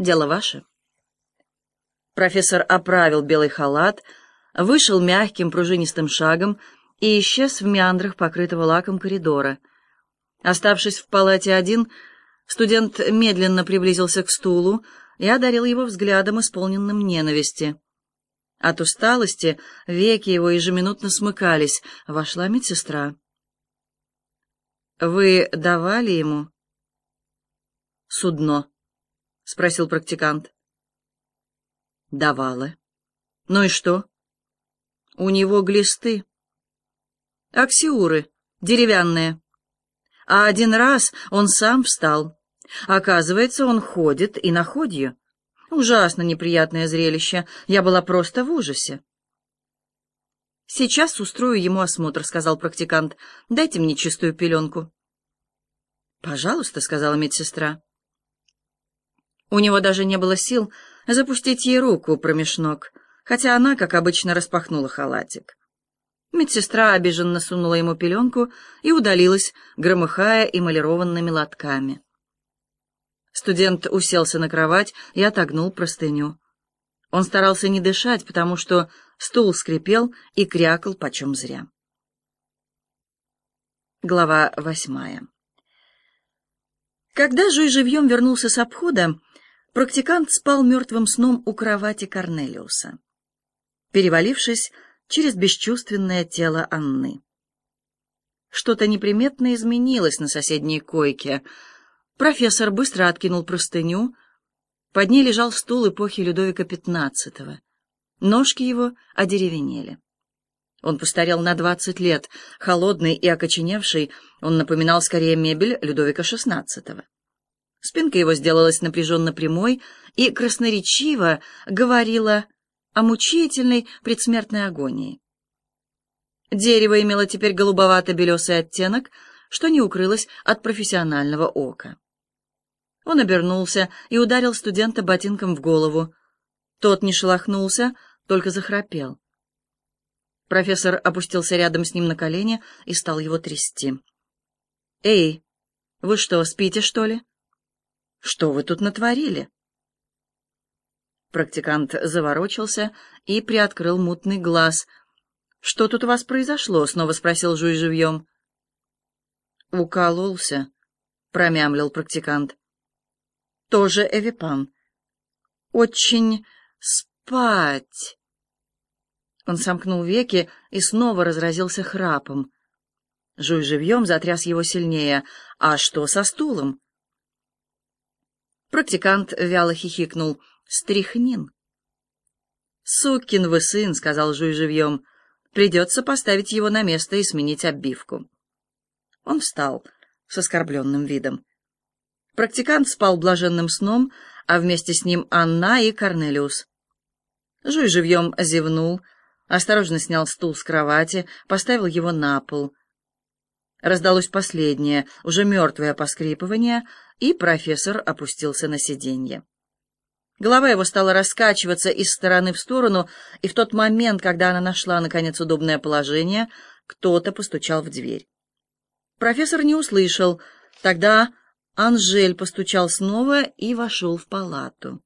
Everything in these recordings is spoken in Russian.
Дело ваше. Профессор оправил белый халат, вышел мягким пружинистым шагом и исчез в меандрах покрытого лаком коридора. Оставшись в палате один, студент медленно приблизился к стулу и одарил его взглядом, исполненным ненависти. От усталости веки его ежеминутно смыкались. Вошла медсестра. «Вы давали ему?» «Судно», — спросил практикант. «Давала. Ну и что?» «У него глисты. Аксиуры, деревянные. А один раз он сам встал. Оказывается, он ходит и на ходью. Ужасно неприятное зрелище. Я была просто в ужасе. «Сейчас устрою ему осмотр», — сказал практикант. «Дайте мне чистую пеленку». «Пожалуйста», — сказала медсестра. У него даже не было сил запустить ей руку промеж ног, хотя она, как обычно, распахнула халатик. Медсестра обиженно сунула ему пеленку и удалилась, громыхая эмалированными лотками. Студент уселся на кровать и отогнул простыню. Он старался не дышать, потому что стул скрипел и крякал почем зря. Глава восьмая Когда Жуй живьем вернулся с обхода, практикант спал мертвым сном у кровати Корнелиуса, перевалившись через бесчувственное тело Анны. Что-то неприметно изменилось на соседней койке. Профессор быстро откинул простыню. Под ней лежал стул эпохи Людовика XV. Ножки его одеревенели. Он постарел на двадцать лет. Холодный и окоченевший, он напоминал скорее мебель Людовика XVI. Спинка его сделалась напряженно прямой и красноречиво говорила о мучительной предсмертной агонии. Дерево имело теперь голубовато-белесый оттенок, что не укрылось от профессионального ока. Он обернулся и ударил студента ботинком в голову. Тот не шелохнулся, только захрапел. Профессор опустился рядом с ним на колени и стал его трясти. «Эй, вы что, спите, что ли?» Что вы тут натворили?» Практикант заворочился и приоткрыл мутный глаз. «Что тут у вас произошло?» — снова спросил Жуй живьем. «Укололся», — промямлил практикант. «Тоже Эвипан. Очень спать». Он сомкнул веки и снова разразился храпом. Жуй живьем затряс его сильнее. «А что со стулом?» Практикант вяло хихикнул. «Стряхнин». «Сукин вы сын», — сказал Жуй живьем. «Придется поставить его на место и сменить обивку». Он встал с оскорбленным видом. Практикант спал блаженным сном, а вместе с ним Анна и Корнелиус. Жуй живьем зевнул, осторожно снял стул с кровати, поставил его на пол. Раздалось последнее, уже мертвое поскрипывание, и профессор опустился на сиденье. Голова его стала раскачиваться из стороны в сторону, и в тот момент, когда она нашла, наконец, удобное положение, кто-то постучал в дверь. Профессор не услышал. Тогда Анжель постучал снова и вошел в палату.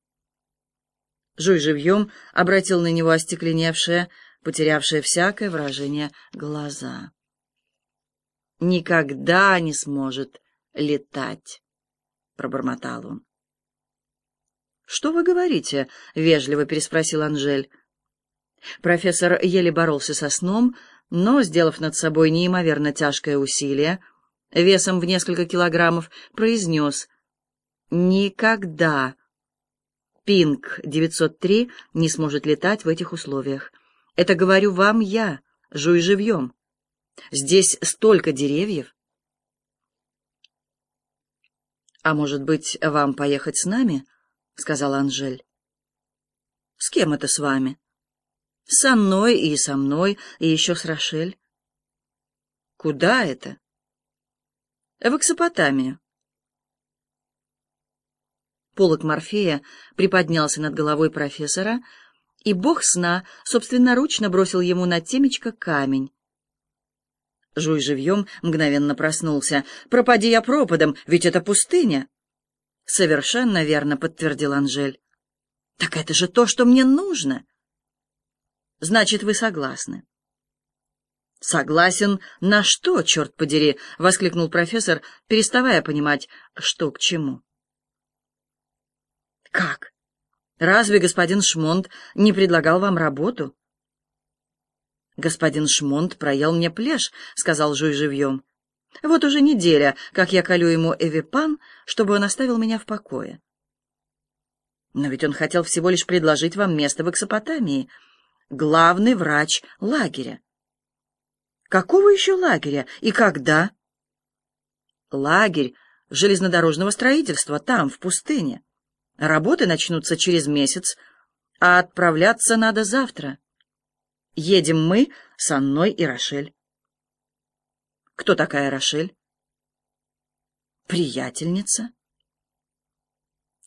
Жуй живьем обратил на него остекленевшее, потерявшее всякое выражение глаза никогда не сможет летать, — пробормотал он. — Что вы говорите? — вежливо переспросил Анжель. Профессор еле боролся со сном, но, сделав над собой неимоверно тяжкое усилие, весом в несколько килограммов, произнес «Никогда Пинг-903 не сможет летать в этих условиях. Это говорю вам я, жуй живьем». Здесь столько деревьев. «А может быть, вам поехать с нами?» — сказала Анжель. «С кем это с вами?» «Со мной и со мной, и еще с Рошель». «Куда это?» «В Эксопотамию». Полок Морфея приподнялся над головой профессора, и бог сна собственноручно бросил ему на темечко камень, Жуй живьем мгновенно проснулся. «Пропади я пропадом, ведь это пустыня!» Совершенно верно, подтвердил Анжель. Так это же то, что мне нужно. Значит, вы согласны. «Согласен на что, черт подери?» — воскликнул профессор, переставая понимать, что к чему. «Как? Разве господин Шмонт не предлагал вам работу?» «Господин Шмонт проел мне плешь», — сказал Жуй живьем. «Вот уже неделя, как я колю ему эвипан, чтобы он оставил меня в покое». «Но ведь он хотел всего лишь предложить вам место в Эксопотамии, главный врач лагеря». Какого еще лагеря и когда? Лагерь железнодорожного строительства там, в пустыне. Работы начнутся через месяц, а отправляться надо завтра. Едем мы с Анной и Рошель. Кто такая Рошель? Приятельница.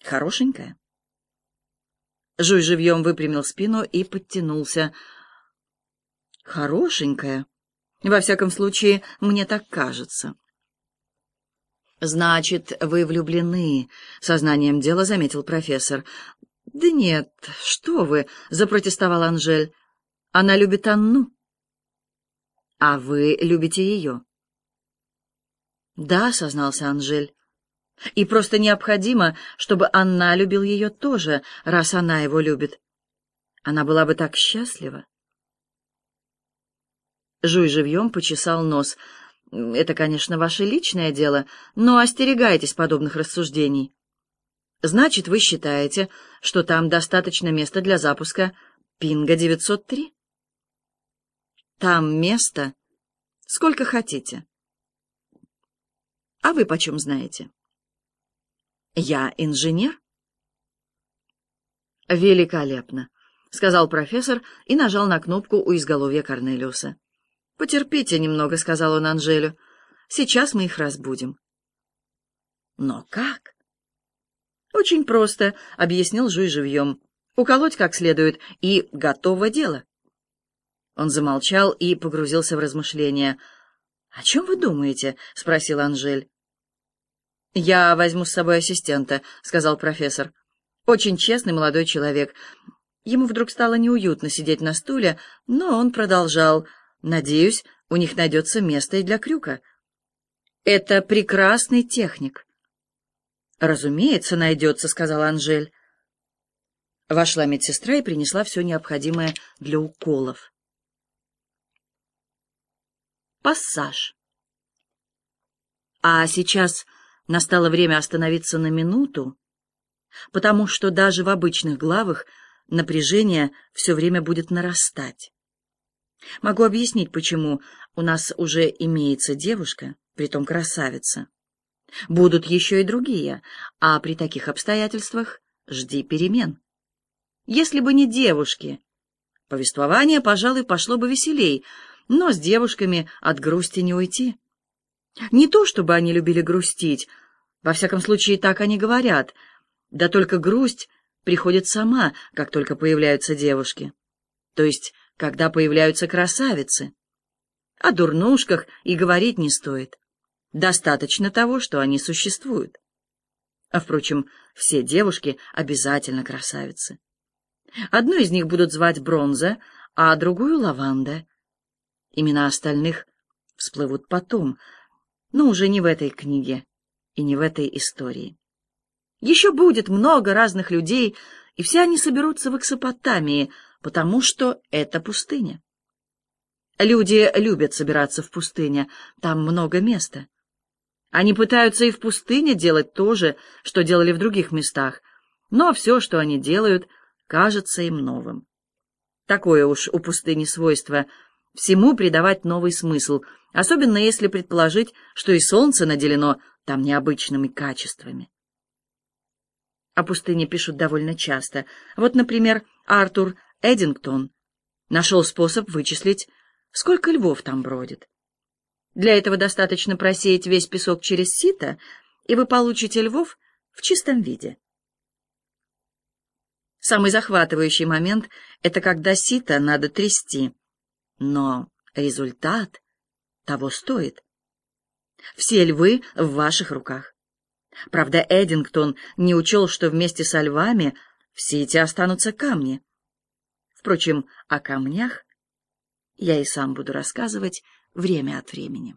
Хорошенькая. Жуй живьем выпрямил спину и подтянулся. Хорошенькая. Во всяком случае, мне так кажется. «Значит, вы влюблены», — сознанием дела заметил профессор. «Да нет, что вы», — запротестовал Анжель. «Она любит Анну». «А вы любите ее?» «Да», — сознался Анжель. «И просто необходимо, чтобы Анна любил ее тоже, раз она его любит. Она была бы так счастлива». Жуй живьем почесал нос. «Это, конечно, ваше личное дело, но остерегайтесь подобных рассуждений. Значит, вы считаете, что там достаточно места для запуска Пинга-903?» «Там место сколько хотите». «А вы почем знаете?» «Я инженер». «Великолепно», — сказал профессор и нажал на кнопку у изголовья Корнелиуса. «Потерпите немного», — сказал он Анжелю. «Сейчас мы их разбудим». «Но как?» «Очень просто», — объяснил Жуй живьем. «Уколоть как следует, и готово дело». Он замолчал и погрузился в размышления. «О чем вы думаете?» — спросил Анжель. «Я возьму с собой ассистента», — сказал профессор. «Очень честный молодой человек. Ему вдруг стало неуютно сидеть на стуле, но он продолжал. Надеюсь, у них найдется место и для крюка. Это прекрасный техник. Разумеется, найдется, сказала Анжель. Вошла медсестра и принесла все необходимое для уколов. Пассаж. А сейчас настало время остановиться на минуту, потому что даже в обычных главах напряжение все время будет нарастать. Могу объяснить, почему у нас уже имеется девушка, притом красавица. Будут еще и другие, а при таких обстоятельствах жди перемен. Если бы не девушки, повествование, пожалуй, пошло бы веселей, но с девушками от грусти не уйти. Не то, чтобы они любили грустить, во всяком случае, так они говорят, да только грусть приходит сама, как только появляются девушки. То есть когда появляются красавицы. О дурнушках и говорить не стоит. Достаточно того, что они существуют. А, впрочем, все девушки обязательно красавицы. Одну из них будут звать Бронза, а другую — Лаванда. Имена остальных всплывут потом, но уже не в этой книге и не в этой истории. Еще будет много разных людей, и все они соберутся в Эксопотамии — потому что это пустыня. Люди любят собираться в пустыне, там много места. Они пытаются и в пустыне делать то же, что делали в других местах, но все, что они делают, кажется им новым. Такое уж у пустыни свойство — всему придавать новый смысл, особенно если предположить, что и солнце наделено там необычными качествами. О пустыне пишут довольно часто. Вот, например, Артур Эдингтон нашел способ вычислить, сколько львов там бродит. Для этого достаточно просеять весь песок через сито, и вы получите львов в чистом виде. Самый захватывающий момент — это когда сито надо трясти. Но результат того стоит. Все львы в ваших руках. Правда, Эдингтон не учел, что вместе со львами все эти останутся камни. Впрочем, о камнях я и сам буду рассказывать время от времени.